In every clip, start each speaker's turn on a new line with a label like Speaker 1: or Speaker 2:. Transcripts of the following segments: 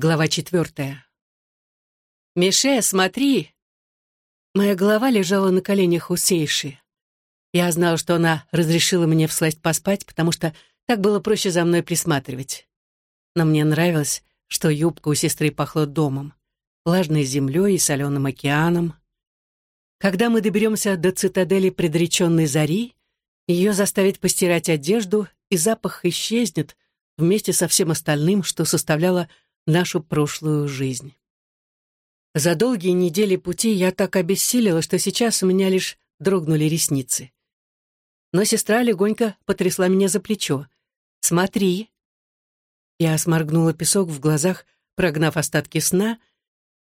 Speaker 1: Глава четвертая. «Мише, смотри!» Моя голова лежала на коленях у Сейши. Я знала, что она разрешила мне всласть поспать, потому что так было проще за мной присматривать. Но мне нравилось, что юбка у сестры пахла домом, влажной землей и соленым океаном. Когда мы доберемся до цитадели предреченной зари, ее заставить постирать одежду, и запах исчезнет вместе со всем остальным, что составляло нашу прошлую жизнь. За долгие недели пути я так обессилила, что сейчас у меня лишь дрогнули ресницы. Но сестра легонько потрясла меня за плечо. «Смотри!» Я сморгнула песок в глазах, прогнав остатки сна,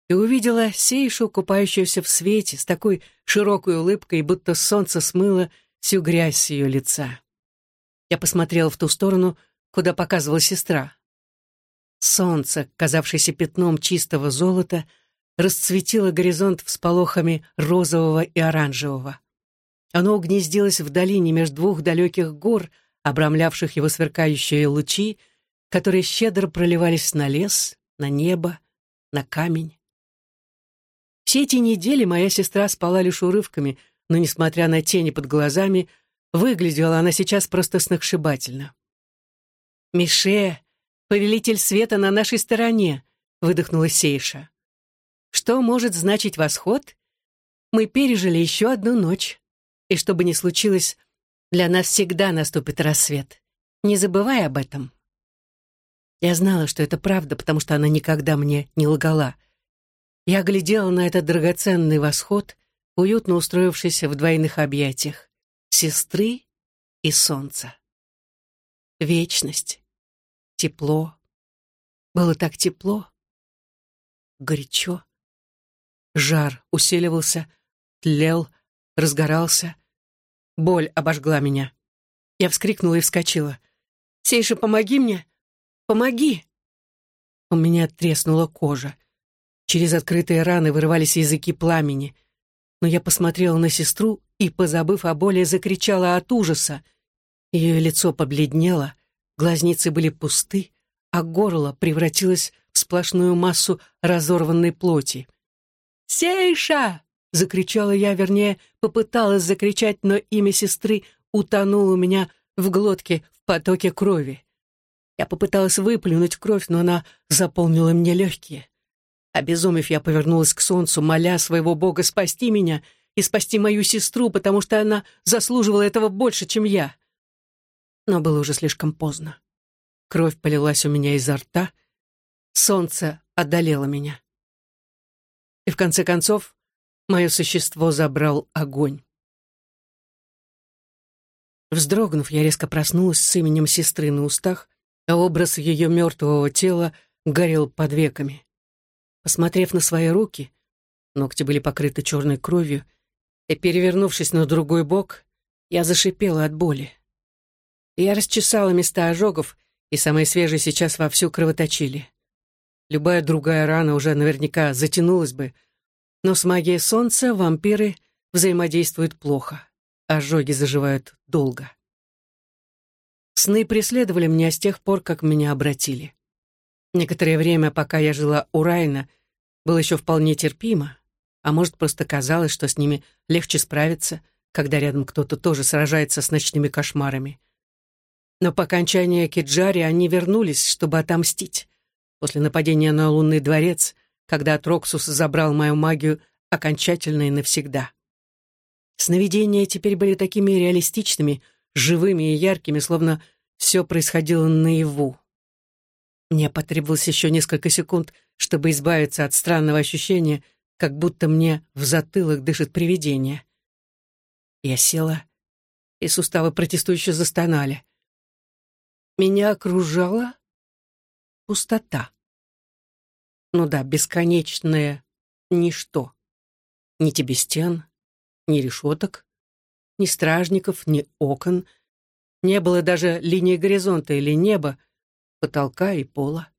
Speaker 1: и увидела Сейшу, купающуюся в свете, с такой широкой улыбкой, будто солнце смыло всю грязь с ее лица. Я посмотрела в ту сторону, куда показывала сестра. Солнце, казавшееся пятном чистого золота, расцветило горизонт всполохами розового и оранжевого. Оно угнездилось в долине между двух далеких гор, обрамлявших его сверкающие лучи, которые щедро проливались на лес, на небо, на камень. Все эти недели моя сестра спала лишь урывками, но, несмотря на тени под глазами, выглядела она сейчас просто сногсшибательно. «Мише, повелитель света на нашей стороне», — выдохнула Сейша. «Что может значить восход? Мы пережили еще одну ночь, и что бы ни случилось, для нас всегда наступит рассвет. Не забывай об этом». Я знала, что это правда, потому что она никогда мне не лгала. Я глядела на этот драгоценный восход, уютно устроившийся в двойных объятиях сестры и солнца. Вечность тепло. Было так тепло, горячо. Жар усиливался, тлел, разгорался. Боль обожгла меня. Я вскрикнула и вскочила. «Сейша, помоги мне! Помоги!» У меня треснула кожа. Через открытые раны вырывались языки пламени. Но я посмотрела на сестру и, позабыв о боли, закричала от ужаса. Ее лицо побледнело, Глазницы были пусты, а горло превратилось в сплошную массу разорванной плоти. «Сейша!» — закричала я, вернее, попыталась закричать, но имя сестры утонуло у меня в глотке в потоке крови. Я попыталась выплюнуть кровь, но она заполнила мне легкие. Обезумев, я повернулась к солнцу, моля своего бога спасти меня и спасти мою сестру, потому что она заслуживала этого больше, чем я но было уже слишком поздно. Кровь полилась у меня изо рта, солнце одолело меня. И в конце концов мое существо забрал огонь. Вздрогнув, я резко проснулась с именем сестры на устах, а образ ее мертвого тела горел под веками. Посмотрев на свои руки, ногти были покрыты черной кровью, и, перевернувшись на другой бок, я зашипела от боли. Я расчесала места ожогов, и самые свежие сейчас вовсю кровоточили. Любая другая рана уже наверняка затянулась бы, но с магией солнца вампиры взаимодействуют плохо. Ожоги заживают долго. Сны преследовали меня с тех пор, как меня обратили. Некоторое время, пока я жила у Райна, было еще вполне терпимо, а может, просто казалось, что с ними легче справиться, когда рядом кто-то тоже сражается с ночными кошмарами. Но по окончании Киджари они вернулись, чтобы отомстить. После нападения на лунный дворец, когда Троксус забрал мою магию окончательно и навсегда. Сновидения теперь были такими реалистичными, живыми и яркими, словно все происходило наяву. Мне потребовалось еще несколько секунд, чтобы избавиться от странного ощущения, как будто мне в затылок дышит привидение. Я села, и суставы протестующе застонали. Меня окружала пустота. Ну да, бесконечное ничто. Ни тебе стен, ни решеток, ни стражников, ни окон. Не было даже линии горизонта или неба, потолка и пола.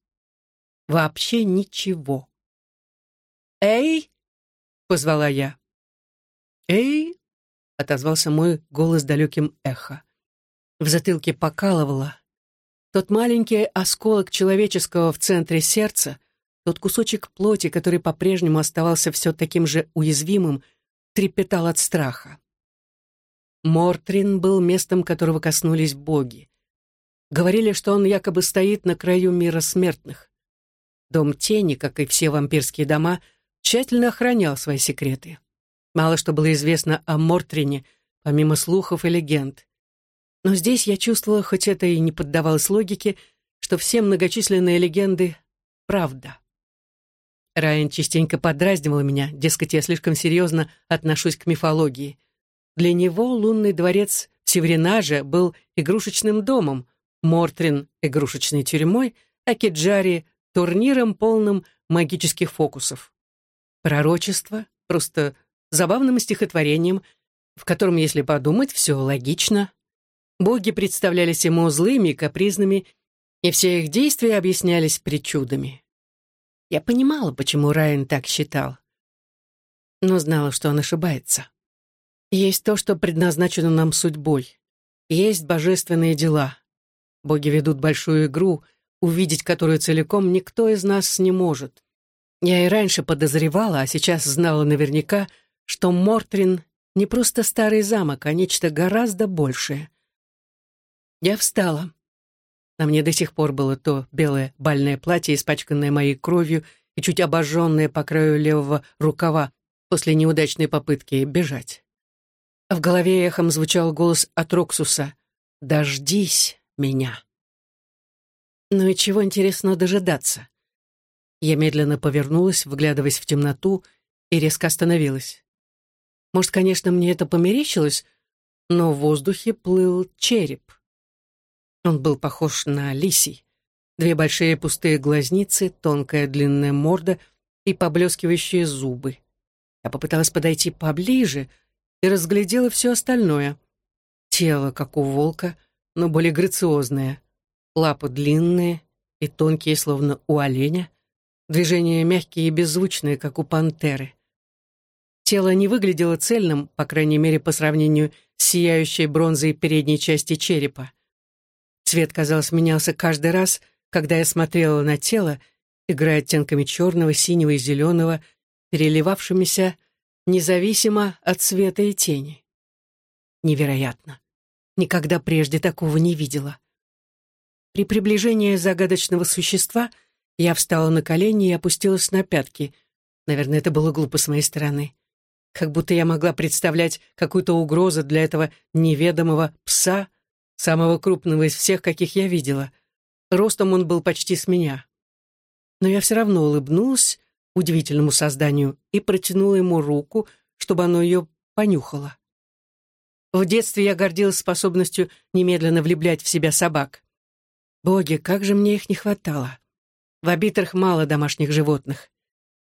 Speaker 1: Вообще ничего. «Эй!» — позвала я. «Эй!» — отозвался мой голос далеким эхо. В затылке покалывало, тот маленький осколок человеческого в центре сердца Тот кусочек плоти, который по-прежнему оставался все таким же уязвимым, трепетал от страха. Мортрин был местом, которого коснулись боги. Говорили, что он якобы стоит на краю мира смертных. Дом тени, как и все вампирские дома, тщательно охранял свои секреты. Мало что было известно о Мортрине, помимо слухов и легенд. Но здесь я чувствовала, хоть это и не поддавалось логике, что все многочисленные легенды — правда. Райан частенько подразнивал меня, дескать, я слишком серьезно отношусь к мифологии. Для него лунный дворец в Северинаже был игрушечным домом, Мортрин — игрушечной тюрьмой, а Кеджари — турниром, полным магических фокусов. Пророчество — просто забавным стихотворением, в котором, если подумать, все логично. Боги представлялись ему злыми и капризными, и все их действия объяснялись причудами. Я понимала, почему Райан так считал, но знала, что он ошибается. Есть то, что предназначено нам судьбой. Есть божественные дела. Боги ведут большую игру, увидеть которую целиком никто из нас не может. Я и раньше подозревала, а сейчас знала наверняка, что Мортрин не просто старый замок, а нечто гораздо большее. Я встала. На мне до сих пор было то белое бальное платье, испачканное моей кровью и чуть обожженное по краю левого рукава после неудачной попытки бежать. В голове эхом звучал голос от Роксуса «Дождись меня». Ну и чего, интересно, дожидаться? Я медленно повернулась, вглядываясь в темноту, и резко остановилась. Может, конечно, мне это померещилось, но в воздухе плыл череп. Он был похож на лисий. Две большие пустые глазницы, тонкая длинная морда и поблескивающие зубы. Я попыталась подойти поближе — и разглядела все остальное. Тело, как у волка, но более грациозное. Лапы длинные и тонкие, словно у оленя. Движения мягкие и беззвучные, как у пантеры. Тело не выглядело цельным, по крайней мере, по сравнению с сияющей бронзой передней части черепа. Цвет, казалось, менялся каждый раз, когда я смотрела на тело, играя оттенками черного, синего и зеленого, переливавшимися независимо от света и тени. Невероятно. Никогда прежде такого не видела. При приближении загадочного существа я встала на колени и опустилась на пятки. Наверное, это было глупо с моей стороны. Как будто я могла представлять какую-то угрозу для этого неведомого пса, самого крупного из всех, каких я видела. Ростом он был почти с меня. Но я все равно улыбнулась удивительному созданию и протянула ему руку, чтобы оно ее понюхало. В детстве я гордилась способностью немедленно влюблять в себя собак. Боги, как же мне их не хватало. В обитрах мало домашних животных.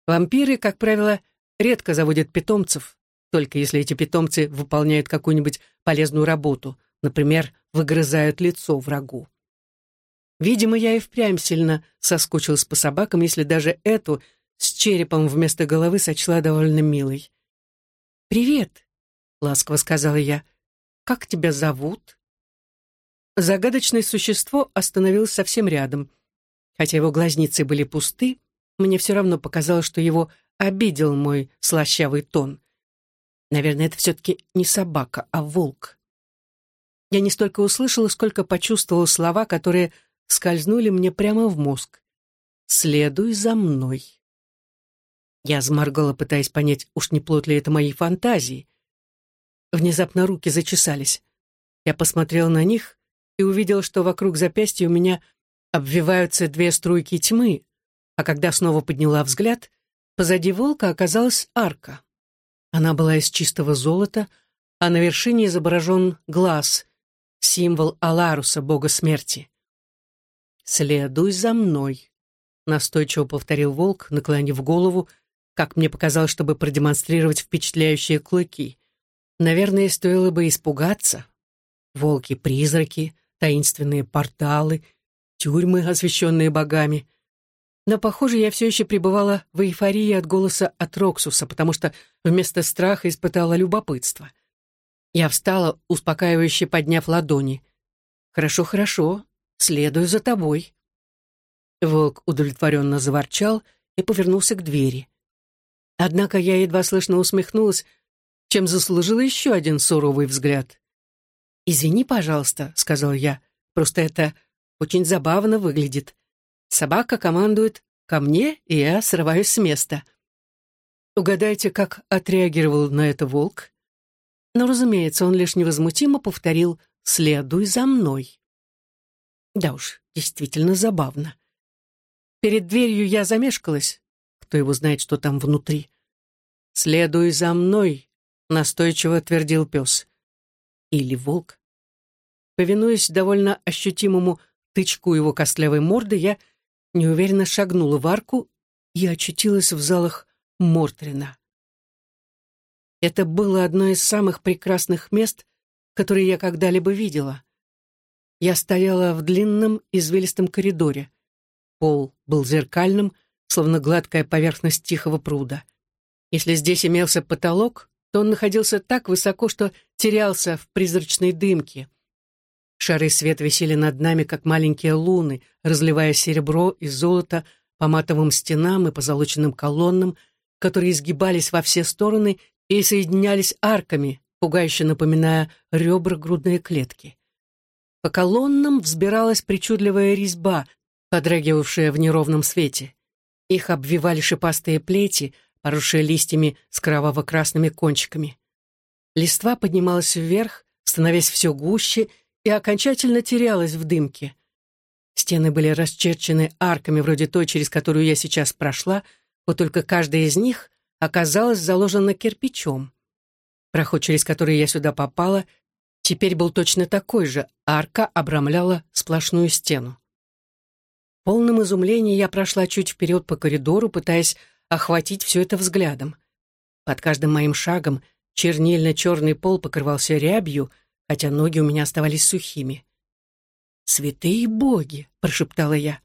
Speaker 1: Вампиры, как правило, редко заводят питомцев, только если эти питомцы выполняют какую-нибудь полезную работу, например, выгрызают лицо врагу. Видимо, я и впрямь сильно соскучилась по собакам, если даже эту с черепом вместо головы сочла довольно милой. «Привет», — ласково сказала я. «Как тебя зовут?» Загадочное существо остановилось совсем рядом. Хотя его глазницы были пусты, мне все равно показалось, что его обидел мой слащавый тон. Наверное, это все-таки не собака, а волк. Я не столько услышала, сколько почувствовала слова, которые скользнули мне прямо в мозг. «Следуй за мной». Я заморгала, пытаясь понять, уж не плод ли это моей фантазии. Внезапно руки зачесались. Я посмотрела на них и увидела, что вокруг запястья у меня обвиваются две струйки тьмы, а когда снова подняла взгляд, позади волка оказалась арка. Она была из чистого золота, а на вершине изображен глаз, символ Аларуса, бога смерти. «Следуй за мной», — настойчиво повторил волк, наклонив голову как мне показалось, чтобы продемонстрировать впечатляющие клыки. Наверное, стоило бы испугаться. Волки-призраки, таинственные порталы, тюрьмы, освещенные богами. Но, похоже, я все еще пребывала в эйфории от голоса от Роксуса, потому что вместо страха испытала любопытство. Я встала, успокаивающе подняв ладони. «Хорошо, хорошо, следую за тобой». Волк удовлетворенно заворчал и повернулся к двери. Однако я едва слышно усмехнулась, чем заслужила еще один суровый взгляд. «Извини, пожалуйста», — сказал я, — «просто это очень забавно выглядит. Собака командует ко мне, и я срываюсь с места». Угадайте, как отреагировал на это волк? Но, разумеется, он лишь невозмутимо повторил «следуй за мной». Да уж, действительно забавно. Перед дверью я замешкалась. Кто его знает, что там внутри. «Следуй за мной», — настойчиво твердил пес. Или волк. Повинуясь довольно ощутимому тычку его костлявой морды, я неуверенно шагнула в арку и очутилась в залах Мортрина. Это было одно из самых прекрасных мест, которые я когда-либо видела. Я стояла в длинном извилистом коридоре. Пол был зеркальным, словно гладкая поверхность тихого пруда. Если здесь имелся потолок, то он находился так высоко, что терялся в призрачной дымке. Шары света висели над нами, как маленькие луны, разливая серебро и золото по матовым стенам и позолоченным колоннам, которые изгибались во все стороны и соединялись арками, пугающе напоминая ребра грудной клетки. По колоннам взбиралась причудливая резьба, подрагивавшая в неровном свете. Их обвивали шипастые плети, поросшие листьями с кроваво-красными кончиками. Листва поднималась вверх, становясь все гуще, и окончательно терялась в дымке. Стены были расчерчены арками вроде той, через которую я сейчас прошла, вот только каждая из них оказалась заложена кирпичом. Проход, через который я сюда попала, теперь был точно такой же, арка обрамляла сплошную стену. В полном изумлении я прошла чуть вперед по коридору, пытаясь охватить все это взглядом. Под каждым моим шагом чернильно-черный пол покрывался рябью, хотя ноги у меня оставались сухими. «Святые боги!» — прошептала я.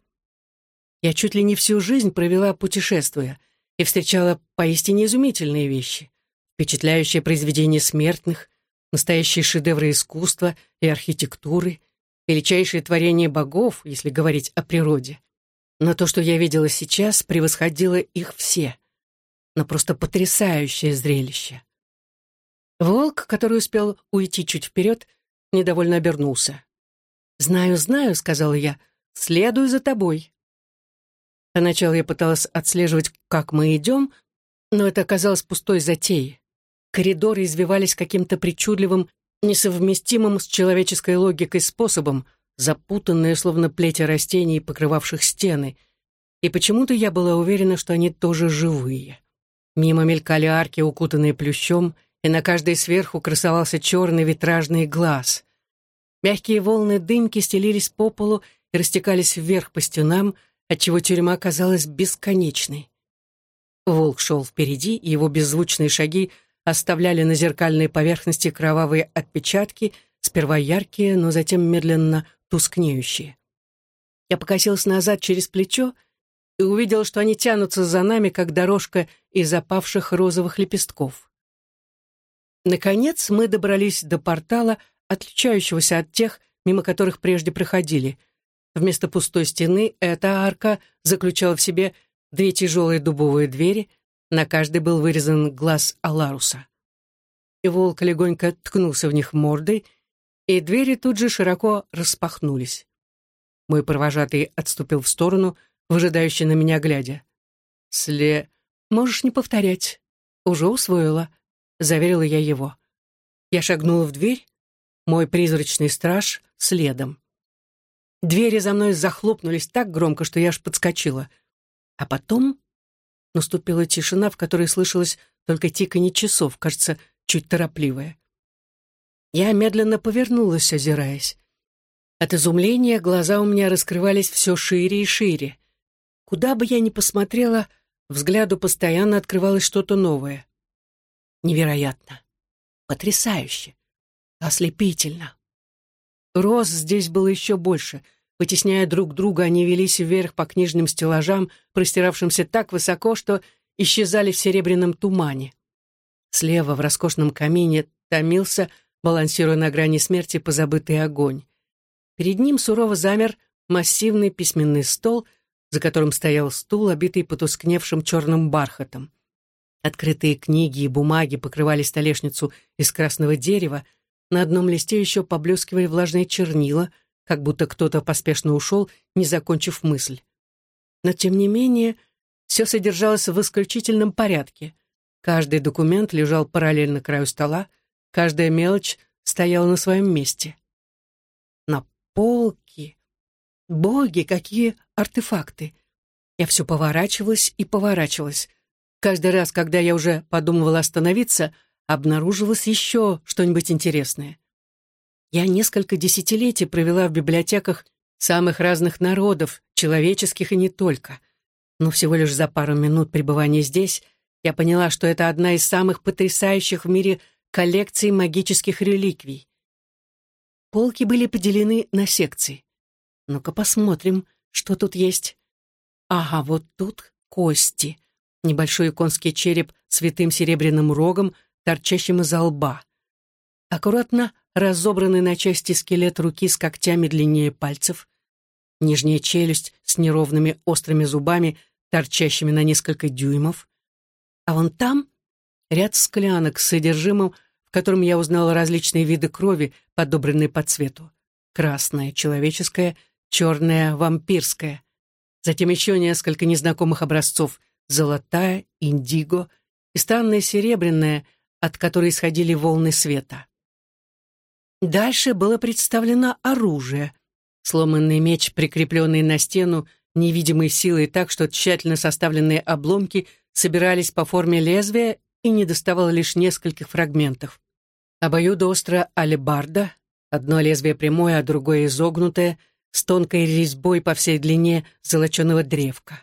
Speaker 1: Я чуть ли не всю жизнь провела путешествуя и встречала поистине изумительные вещи. Впечатляющие произведения смертных, настоящие шедевры искусства и архитектуры, величайшие творения богов, если говорить о природе. Но то, что я видела сейчас, превосходило их все. Но просто потрясающее зрелище. Волк, который успел уйти чуть вперед, недовольно обернулся. «Знаю, знаю», — сказала я, — «следую за тобой». Поначалу я пыталась отслеживать, как мы идем, но это оказалось пустой затеей. Коридоры извивались каким-то причудливым, несовместимым с человеческой логикой способом, запутанные, словно плети растений, покрывавших стены. И почему-то я была уверена, что они тоже живые. Мимо мелькали арки, укутанные плющом, и на каждой сверху красовался черный витражный глаз. Мягкие волны дымки стелились по полу и растекались вверх по стенам, отчего тюрьма казалась бесконечной. Волк шел впереди, и его беззвучные шаги оставляли на зеркальной поверхности кровавые отпечатки, сперва яркие, но затем медленно тускнеющие. Я покосилась назад через плечо и увидела, что они тянутся за нами, как дорожка из опавших розовых лепестков. Наконец мы добрались до портала, отличающегося от тех, мимо которых прежде проходили. Вместо пустой стены эта арка заключала в себе две тяжелые дубовые двери, на каждой был вырезан глаз Аларуса. И волк легонько ткнулся в них мордой, и двери тут же широко распахнулись. Мой провожатый отступил в сторону, выжидающий на меня глядя. «Сле... Можешь не повторять. Уже усвоила», — заверила я его. Я шагнула в дверь, мой призрачный страж следом. Двери за мной захлопнулись так громко, что я аж подскочила. А потом наступила тишина, в которой слышалось только тиканье часов, кажется, чуть торопливое. Я медленно повернулась, озираясь. От изумления глаза у меня раскрывались все шире и шире. Куда бы я ни посмотрела, взгляду постоянно открывалось что-то новое. Невероятно. Потрясающе. Ослепительно. Роз здесь было еще больше. Вытесняя друг друга, они велись вверх по книжным стеллажам, простиравшимся так высоко, что исчезали в серебряном тумане. Слева в роскошном камине томился, балансируя на грани смерти, позабытый огонь. Перед ним сурово замер массивный письменный стол, за которым стоял стул, обитый потускневшим черным бархатом. Открытые книги и бумаги покрывали столешницу из красного дерева, на одном листе еще поблескивали влажные чернила, как будто кто-то поспешно ушел, не закончив мысль. Но, тем не менее, все содержалось в исключительном порядке. Каждый документ лежал параллельно краю стола, каждая мелочь стояла на своем месте. На полке... Боги, какие артефакты! Я все поворачивалась и поворачивалась. Каждый раз, когда я уже подумывала остановиться, обнаруживалось еще что-нибудь интересное. Я несколько десятилетий провела в библиотеках самых разных народов, человеческих и не только. Но всего лишь за пару минут пребывания здесь я поняла, что это одна из самых потрясающих в мире коллекций магических реликвий. Полки были поделены на секции. Ну-ка посмотрим, что тут есть. Ага, вот тут кости небольшой конский череп с витым серебряным рогом, торчащим из лба. Аккуратно разобранный на части скелет руки с когтями длиннее пальцев, нижняя челюсть с неровными острыми зубами, торчащими на несколько дюймов. А вон там ряд склянок с содержимым, в котором я узнала различные виды крови, подобранные по цвету. Красная, человеческая, черная, вампирская. Затем еще несколько незнакомых образцов золотая, индиго и странная серебряная, от которой исходили волны света. Дальше было представлено оружие. Сломанный меч, прикрепленный на стену невидимой силой так, что тщательно составленные обломки собирались по форме лезвия и не доставало лишь нескольких фрагментов. Обоюдоостро алебарда, одно лезвие прямое, а другое изогнутое, с тонкой резьбой по всей длине золоченого древка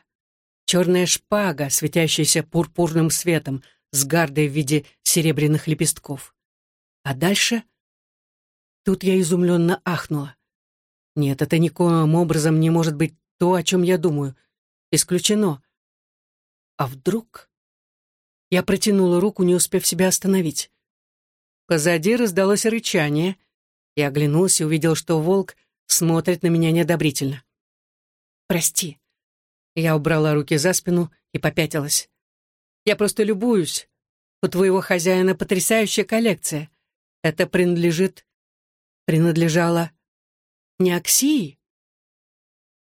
Speaker 1: черная шпага, светящаяся пурпурным светом, с гардой в виде серебряных лепестков. А дальше... Тут я изумленно ахнула. Нет, это никоим образом не может быть то, о чем я думаю. Исключено. А вдруг... Я протянула руку, не успев себя остановить. Позади раздалось рычание. Я оглянулась и увидел, что волк смотрит на меня неодобрительно. «Прости», я убрала руки за спину и попятилась. «Я просто любуюсь. У твоего хозяина потрясающая коллекция. Это принадлежит... принадлежало... не Аксии?»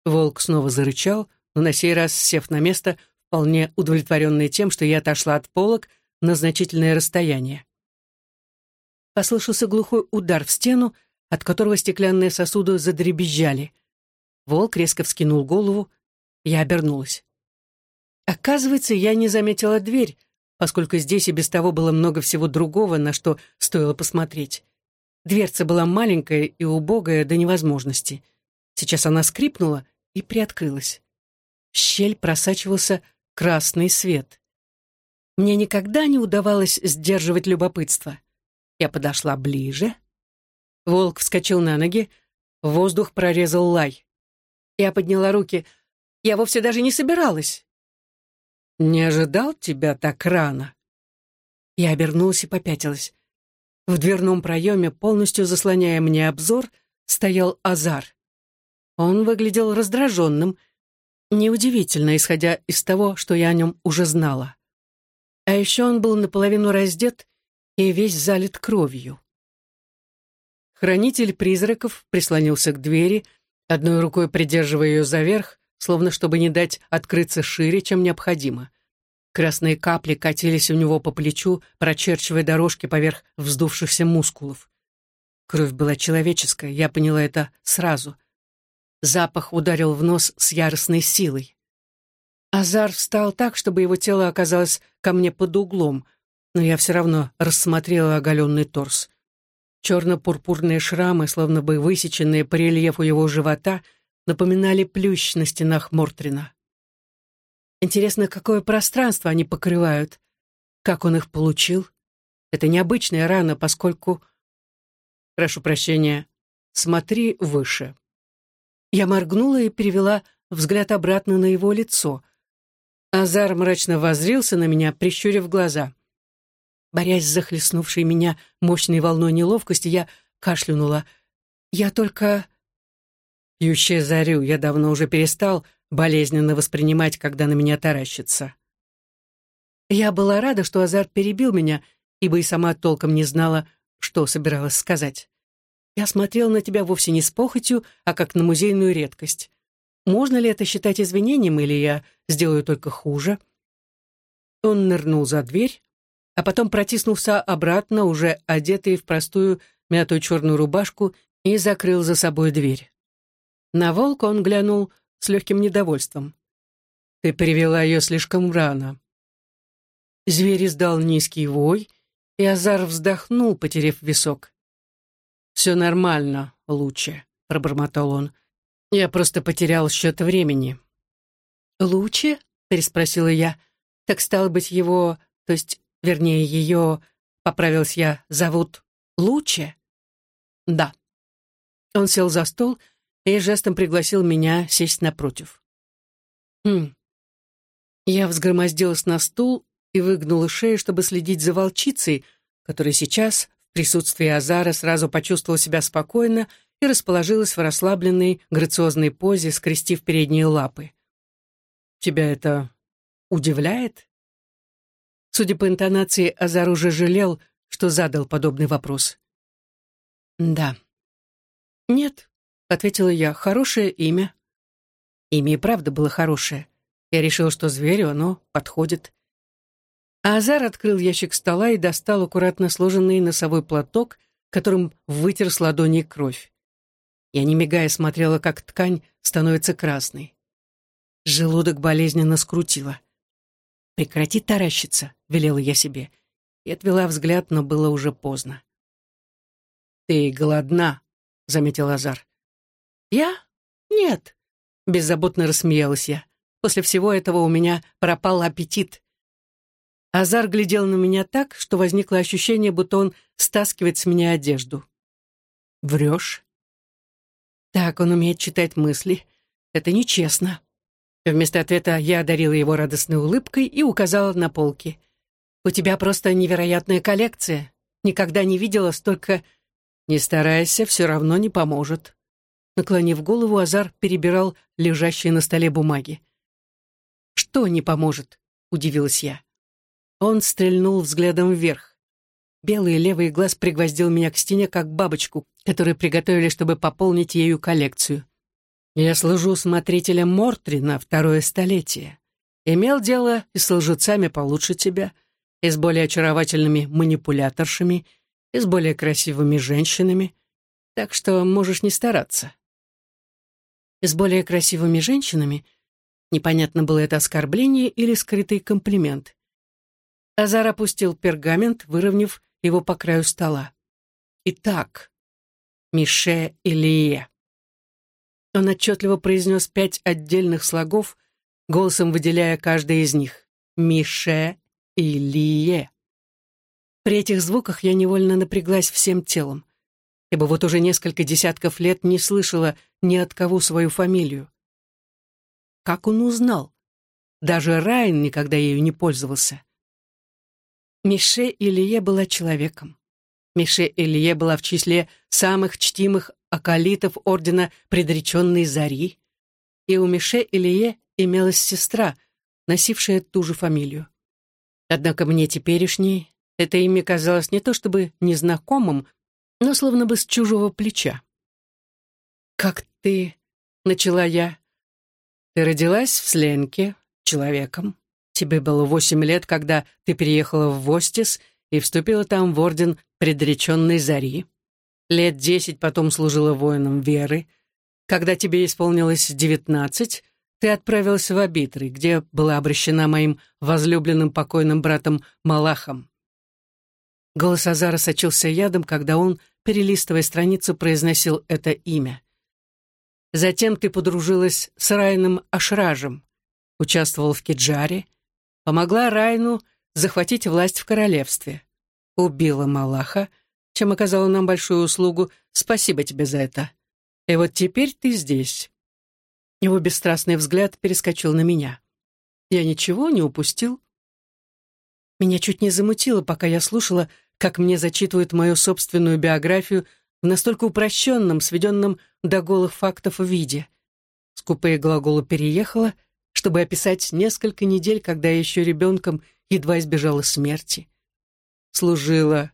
Speaker 1: Волк снова зарычал, но на сей раз, сев на место, вполне удовлетворенный тем, что я отошла от полок на значительное расстояние. Послышался глухой удар в стену, от которого стеклянные сосуды задребезжали. Волк резко вскинул голову, я обернулась. Оказывается, я не заметила дверь, поскольку здесь и без того было много всего другого, на что стоило посмотреть. Дверца была маленькая и убогая до невозможности. Сейчас она скрипнула и приоткрылась. В щель просачивался красный свет. Мне никогда не удавалось сдерживать любопытство. Я подошла ближе. Волк вскочил на ноги, воздух прорезал лай. Я подняла руки — я вовсе даже не собиралась». «Не ожидал тебя так рано?» Я обернулась и попятилась. В дверном проеме, полностью заслоняя мне обзор, стоял Азар. Он выглядел раздраженным, неудивительно, исходя из того, что я о нем уже знала. А еще он был наполовину раздет и весь залит кровью. Хранитель призраков прислонился к двери, одной рукой придерживая ее за верх, словно чтобы не дать открыться шире, чем необходимо. Красные капли катились у него по плечу, прочерчивая дорожки поверх вздувшихся мускулов. Кровь была человеческая, я поняла это сразу. Запах ударил в нос с яростной силой. Азар встал так, чтобы его тело оказалось ко мне под углом, но я все равно рассмотрела оголенный торс. Черно-пурпурные шрамы, словно бы высеченные по рельефу его живота — напоминали плющ на стенах Мортрина. Интересно, какое пространство они покрывают? Как он их получил? Это необычная рана, поскольку... Прошу прощения. Смотри выше. Я моргнула и перевела взгляд обратно на его лицо. Азар мрачно воззрился на меня, прищурив глаза. Борясь с захлестнувшей меня мощной волной неловкости, я кашлянула. «Я только...» Пьющая зарю, я давно уже перестал болезненно воспринимать, когда на меня таращится. Я была рада, что Азар перебил меня, ибо и сама толком не знала, что собиралась сказать. Я смотрел на тебя вовсе не с похотью, а как на музейную редкость. Можно ли это считать извинением, или я сделаю только хуже?» Он нырнул за дверь, а потом протиснулся обратно, уже одетый в простую мятую черную рубашку, и закрыл за собой дверь. На волка он глянул с легким недовольством. «Ты привела ее слишком рано». Зверь издал низкий вой, и Азар вздохнул, потеряв висок. «Все нормально, Лучше», — пробормотал он. «Я просто потерял счет времени». «Лучше?» — переспросила я. «Так стало быть, его, то есть, вернее, ее, поправилась я, зовут Лучше?» «Да». Он сел за стол и жестом пригласил меня сесть напротив. «Хм». Я взгромоздилась на стул и выгнула шею, чтобы следить за волчицей, которая сейчас, в присутствии Азара, сразу почувствовала себя спокойно и расположилась в расслабленной, грациозной позе, скрестив передние лапы. «Тебя это удивляет?» Судя по интонации, Азар уже жалел, что задал подобный вопрос. «Да». «Нет», — ответила я, — «хорошее имя». Имя и правда было хорошее. Я решила, что зверю оно подходит. А Азар открыл ящик стола и достал аккуратно сложенный носовой платок, которым вытер с ладони кровь. Я, не мигая, смотрела, как ткань становится красной. Желудок болезненно скрутило. «Прекрати таращиться», — велела я себе, и отвела взгляд, но было уже поздно. «Ты голодна», — заметил Азар. «Я? Нет», — беззаботно рассмеялась я. «После всего этого у меня пропал аппетит». Азар глядел на меня так, что возникло ощущение, будто он стаскивает с меня одежду. «Врешь?» «Так он умеет читать мысли. Это нечестно». Вместо ответа я одарила его радостной улыбкой и указала на полки. «У тебя просто невероятная коллекция. Никогда не видела столько...» «Не старайся, все равно не поможет». Наклонив голову, Азар перебирал лежащие на столе бумаги. «Что не поможет?» — удивилась я. Он стрельнул взглядом вверх. Белый левый глаз пригвоздил меня к стене, как бабочку, которую приготовили, чтобы пополнить ею коллекцию. Я служу смотрителем Мортри на второе столетие. Имел дело и с лжецами получше тебя, и с более очаровательными манипуляторшами, и с более красивыми женщинами, так что можешь не стараться. С более красивыми женщинами непонятно было это оскорбление или скрытый комплимент. Азар опустил пергамент, выровняв его по краю стола. «Итак, Мише Илие». Он отчетливо произнес пять отдельных слогов, голосом выделяя каждый из них. «Мише Илие». При этих звуках я невольно напряглась всем телом, ибо вот уже несколько десятков лет не слышала ни от кого свою фамилию. Как он узнал? Даже Райан никогда ею не пользовался. Мише Илье была человеком. Мише Илье была в числе самых чтимых акалитов ордена предреченной Зари, и у Мише Илье имелась сестра, носившая ту же фамилию. Однако мне теперешней это имя казалось не то чтобы незнакомым, но словно бы с чужого плеча. «Как ты...» — начала я. «Ты родилась в Сленке, человеком. Тебе было восемь лет, когда ты переехала в Востис и вступила там в орден предреченной Зари. Лет десять потом служила воином веры. Когда тебе исполнилось девятнадцать, ты отправилась в Абитры, где была обращена моим возлюбленным покойным братом Малахом. Голос Азара сочился ядом, когда он, перелистывая страницу, произносил это имя. Затем ты подружилась с Райном Ашражем, участвовал в Киджаре, помогла Райну захватить власть в королевстве. Убила Малаха, чем оказала нам большую услугу. Спасибо тебе за это. И вот теперь ты здесь. Его бесстрастный взгляд перескочил на меня. Я ничего не упустил. Меня чуть не замутило, пока я слушала, как мне зачитывают мою собственную биографию в настолько упрощенном, сведенном до голых фактов виде. скупые глаголы переехала, чтобы описать несколько недель, когда я еще ребенком едва избежала смерти. Служила,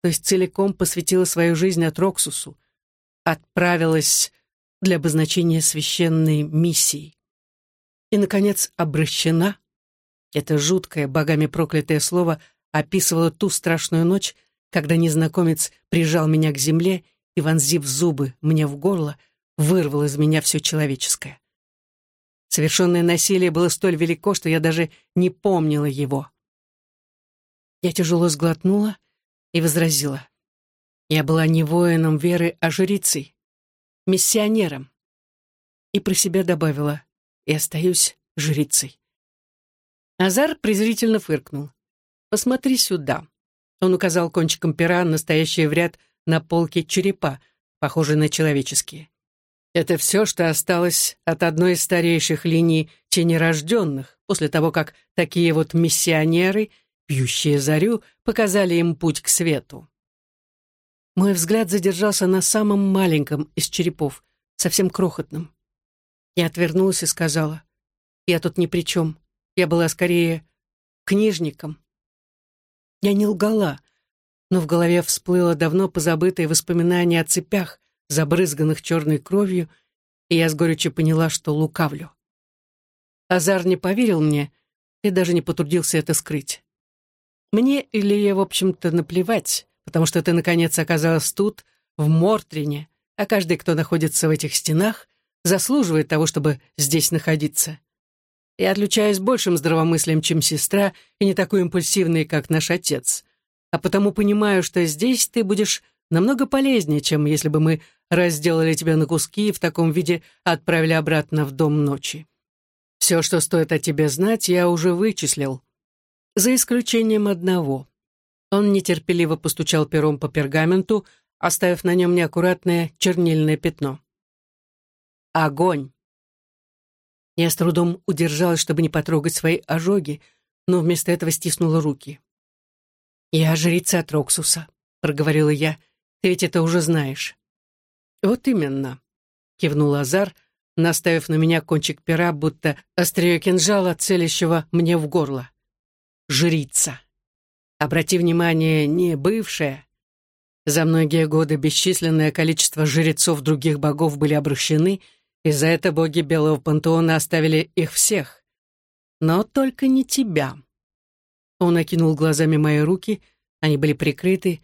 Speaker 1: то есть целиком посвятила свою жизнь Атроксусу, отправилась для обозначения священной миссии. И, наконец, обращена. Это жуткое, богами проклятое слово описывало ту страшную ночь, когда незнакомец прижал меня к земле и, вонзив зубы мне в горло, вырвал из меня все человеческое. Совершенное насилие было столь велико, что я даже не помнила его. Я тяжело сглотнула и возразила. Я была не воином веры, а жрицей, миссионером. И про себя добавила, и остаюсь жрицей. Азар презрительно фыркнул. «Посмотри сюда». Он указал кончиком пера настоящий в ряд на полке черепа, похожие на человеческие. Это все, что осталось от одной из старейших линий тенерожденных, после того, как такие вот миссионеры, пьющие зарю, показали им путь к свету. Мой взгляд задержался на самом маленьком из черепов, совсем крохотном. Я отвернулась и сказала, «Я тут ни при чем. Я была скорее книжником». Я не лгала, но в голове всплыло давно позабытое воспоминание о цепях, забрызганных черной кровью, и я с горечью поняла, что лукавлю. Азар не поверил мне и даже не потрудился это скрыть. Мне или я, в общем-то, наплевать, потому что ты, наконец, оказалась тут, в Мортрине, а каждый, кто находится в этих стенах, заслуживает того, чтобы здесь находиться. Я отличаюсь большим здравомыслием, чем сестра, и не такой импульсивный, как наш отец. А потому понимаю, что здесь ты будешь намного полезнее, чем если бы мы разделали тебя на куски и в таком виде отправили обратно в дом ночи. Все, что стоит о тебе знать, я уже вычислил. За исключением одного. Он нетерпеливо постучал пером по пергаменту, оставив на нем неаккуратное чернильное пятно. Огонь. Я с трудом удержалась, чтобы не потрогать свои ожоги, но вместо этого стиснула руки. «Я жрица от Роксуса», — проговорила я. «Ты ведь это уже знаешь». «Вот именно», — кивнул Азар, наставив на меня кончик пера, будто острие кинжала, целящего мне в горло. «Жрица». Обрати внимание, не бывшая. За многие годы бесчисленное количество жрецов других богов были обращены, и за это боги Белого Пантеона оставили их всех. Но только не тебя. Он окинул глазами мои руки, они были прикрыты,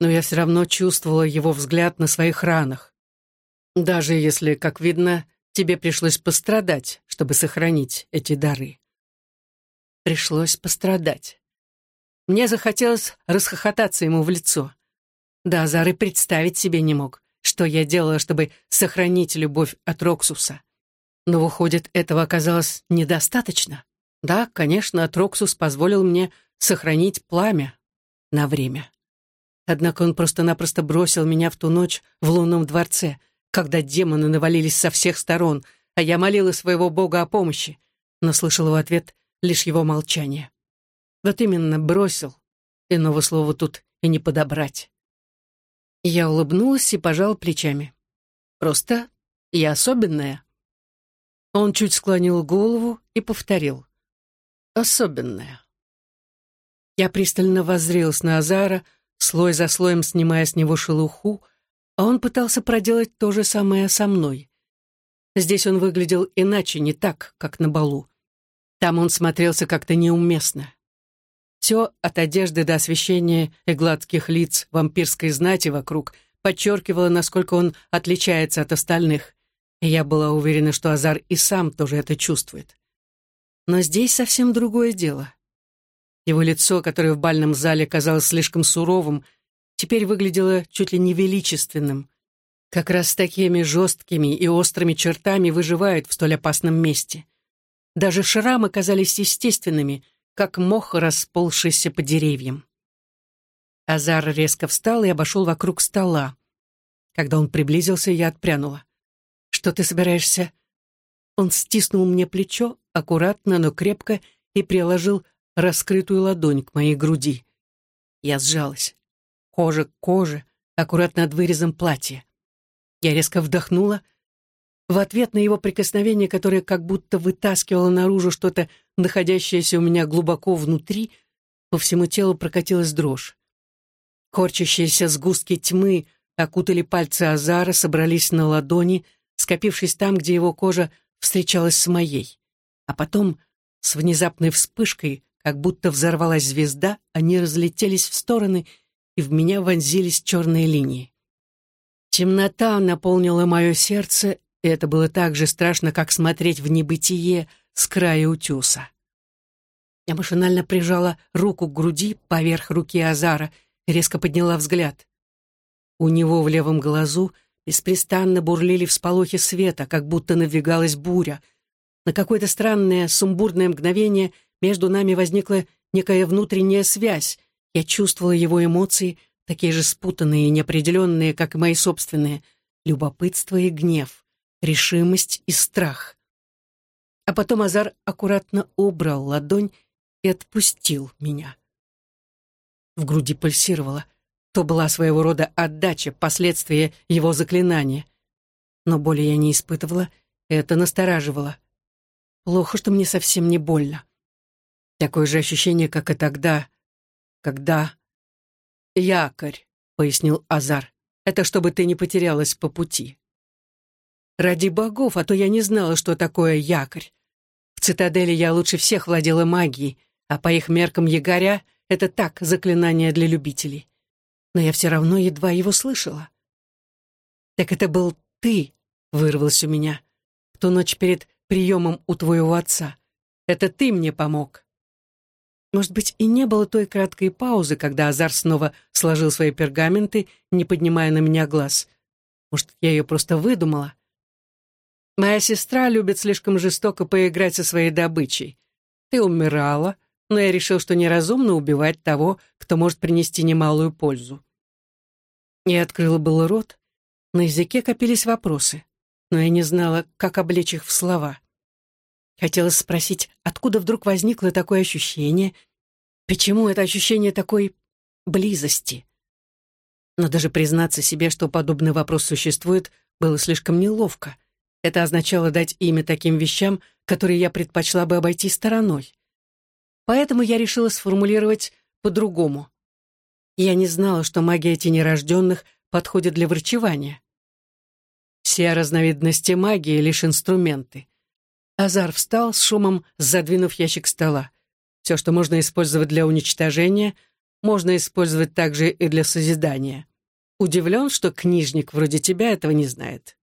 Speaker 1: но я все равно чувствовала его взгляд на своих ранах. Даже если, как видно, тебе пришлось пострадать, чтобы сохранить эти дары. Пришлось пострадать. Мне захотелось расхохотаться ему в лицо. Да, Зары представить себе не мог, что я делала, чтобы сохранить любовь от Роксуса. Но, выходит, этого оказалось недостаточно. Да, конечно, Атроксус позволил мне сохранить пламя на время. Однако он просто-напросто бросил меня в ту ночь в лунном дворце, когда демоны навалились со всех сторон, а я молила своего бога о помощи, но слышала в ответ лишь его молчание. Вот именно, бросил. Иного слова тут и не подобрать. Я улыбнулась и пожал плечами. Просто я особенная. Он чуть склонил голову и повторил. Особенная. Я пристально воззрелась на Азара, слой за слоем снимая с него шелуху, а он пытался проделать то же самое со мной. Здесь он выглядел иначе, не так, как на балу. Там он смотрелся как-то неуместно. Все от одежды до освещения и гладких лиц вампирской знати вокруг подчеркивало, насколько он отличается от остальных, и я была уверена, что Азар и сам тоже это чувствует. Но здесь совсем другое дело. Его лицо, которое в бальном зале казалось слишком суровым, теперь выглядело чуть ли не величественным. Как раз с такими жесткими и острыми чертами выживают в столь опасном месте. Даже шрамы казались естественными, как мох, расползшийся по деревьям. Азар резко встал и обошел вокруг стола. Когда он приблизился, я отпрянула. «Что ты собираешься?» Он стиснул мне плечо, аккуратно, но крепко, и приложил раскрытую ладонь к моей груди. Я сжалась. Кожа к коже, аккуратно от вырезом платья. Я резко вдохнула. В ответ на его прикосновение, которое как будто вытаскивало наружу что-то, находящееся у меня глубоко внутри, по всему телу прокатилась дрожь. Корчащиеся сгустки тьмы окутали пальцы Азара, собрались на ладони, скопившись там, где его кожа встречалась с моей. А потом, с внезапной вспышкой, как будто взорвалась звезда, они разлетелись в стороны, и в меня вонзились черные линии. Темнота наполнила мое сердце, и это было так же страшно, как смотреть в небытие с края утеса. Я машинально прижала руку к груди поверх руки Азара и резко подняла взгляд. У него в левом глазу беспрестанно бурлили всполохи света, как будто надвигалась буря. На какое-то странное, сумбурное мгновение между нами возникла некая внутренняя связь. Я чувствовала его эмоции, такие же спутанные и неопределенные, как и мои собственные, любопытство и гнев, решимость и страх. А потом Азар аккуратно убрал ладонь и отпустил меня. В груди пульсировало. То была своего рода отдача, последствия его заклинания. Но боли я не испытывала, это настораживало. Плохо, что мне совсем не больно. Такое же ощущение, как и тогда, когда... «Якорь», — пояснил Азар, — «это чтобы ты не потерялась по пути». Ради богов, а то я не знала, что такое якорь. В цитадели я лучше всех владела магией, а по их меркам ягоря — это так, заклинание для любителей. Но я все равно едва его слышала. «Так это был ты», — вырвалось у меня, в ту ночь перед приемом у твоего отца. Это ты мне помог. Может быть, и не было той краткой паузы, когда Азар снова сложил свои пергаменты, не поднимая на меня глаз. Может, я ее просто выдумала? Моя сестра любит слишком жестоко поиграть со своей добычей. Ты умирала, но я решил, что неразумно убивать того, кто может принести немалую пользу. Я открыла был рот, на языке копились вопросы, но я не знала, как облечь их в слова. Хотелось спросить, откуда вдруг возникло такое ощущение, почему это ощущение такой близости. Но даже признаться себе, что подобный вопрос существует, было слишком неловко. Это означало дать имя таким вещам, которые я предпочла бы обойти стороной. Поэтому я решила сформулировать по-другому. Я не знала, что магия тенерожденных подходит для врачевания. Все разновидности магии — лишь инструменты. Азар встал с шумом, задвинув ящик стола. Все, что можно использовать для уничтожения, можно использовать также и для созидания. Удивлен, что книжник вроде тебя этого не знает.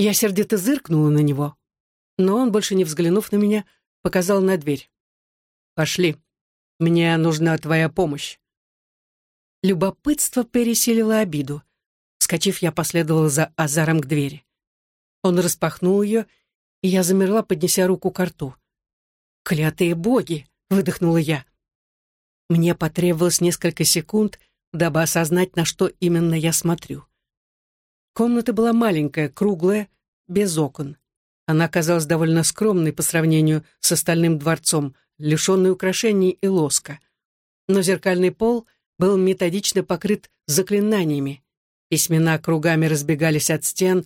Speaker 1: Я сердито зыркнула на него, но он, больше не взглянув на меня, показал на дверь. «Пошли. Мне нужна твоя помощь». Любопытство пересилило обиду. Вскочив, я последовала за Азаром к двери. Он распахнул ее, и я замерла, поднеся руку к рту. «Клятые боги!» — выдохнула я. Мне потребовалось несколько секунд, дабы осознать, на что именно я смотрю. Комната была маленькая, круглая, без окон. Она казалась довольно скромной по сравнению с остальным дворцом, лишенной украшений и лоска. Но зеркальный пол был методично покрыт заклинаниями. Письмена кругами разбегались от стен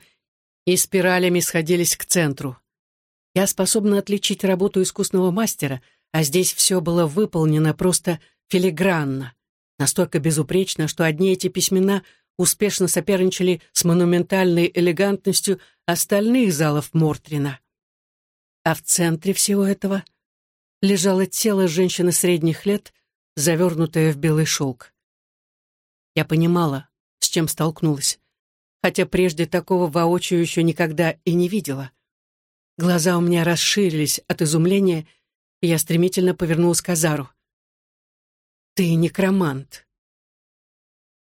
Speaker 1: и спиралями сходились к центру. Я способна отличить работу искусного мастера, а здесь все было выполнено просто филигранно, настолько безупречно, что одни эти письмена успешно соперничали с монументальной элегантностью остальных залов Мортрина. А в центре всего этого лежало тело женщины средних лет, завернутое в белый шелк. Я понимала, с чем столкнулась, хотя прежде такого воочию еще никогда и не видела. Глаза у меня расширились от изумления, и я стремительно повернулась к Азару. «Ты некромант»,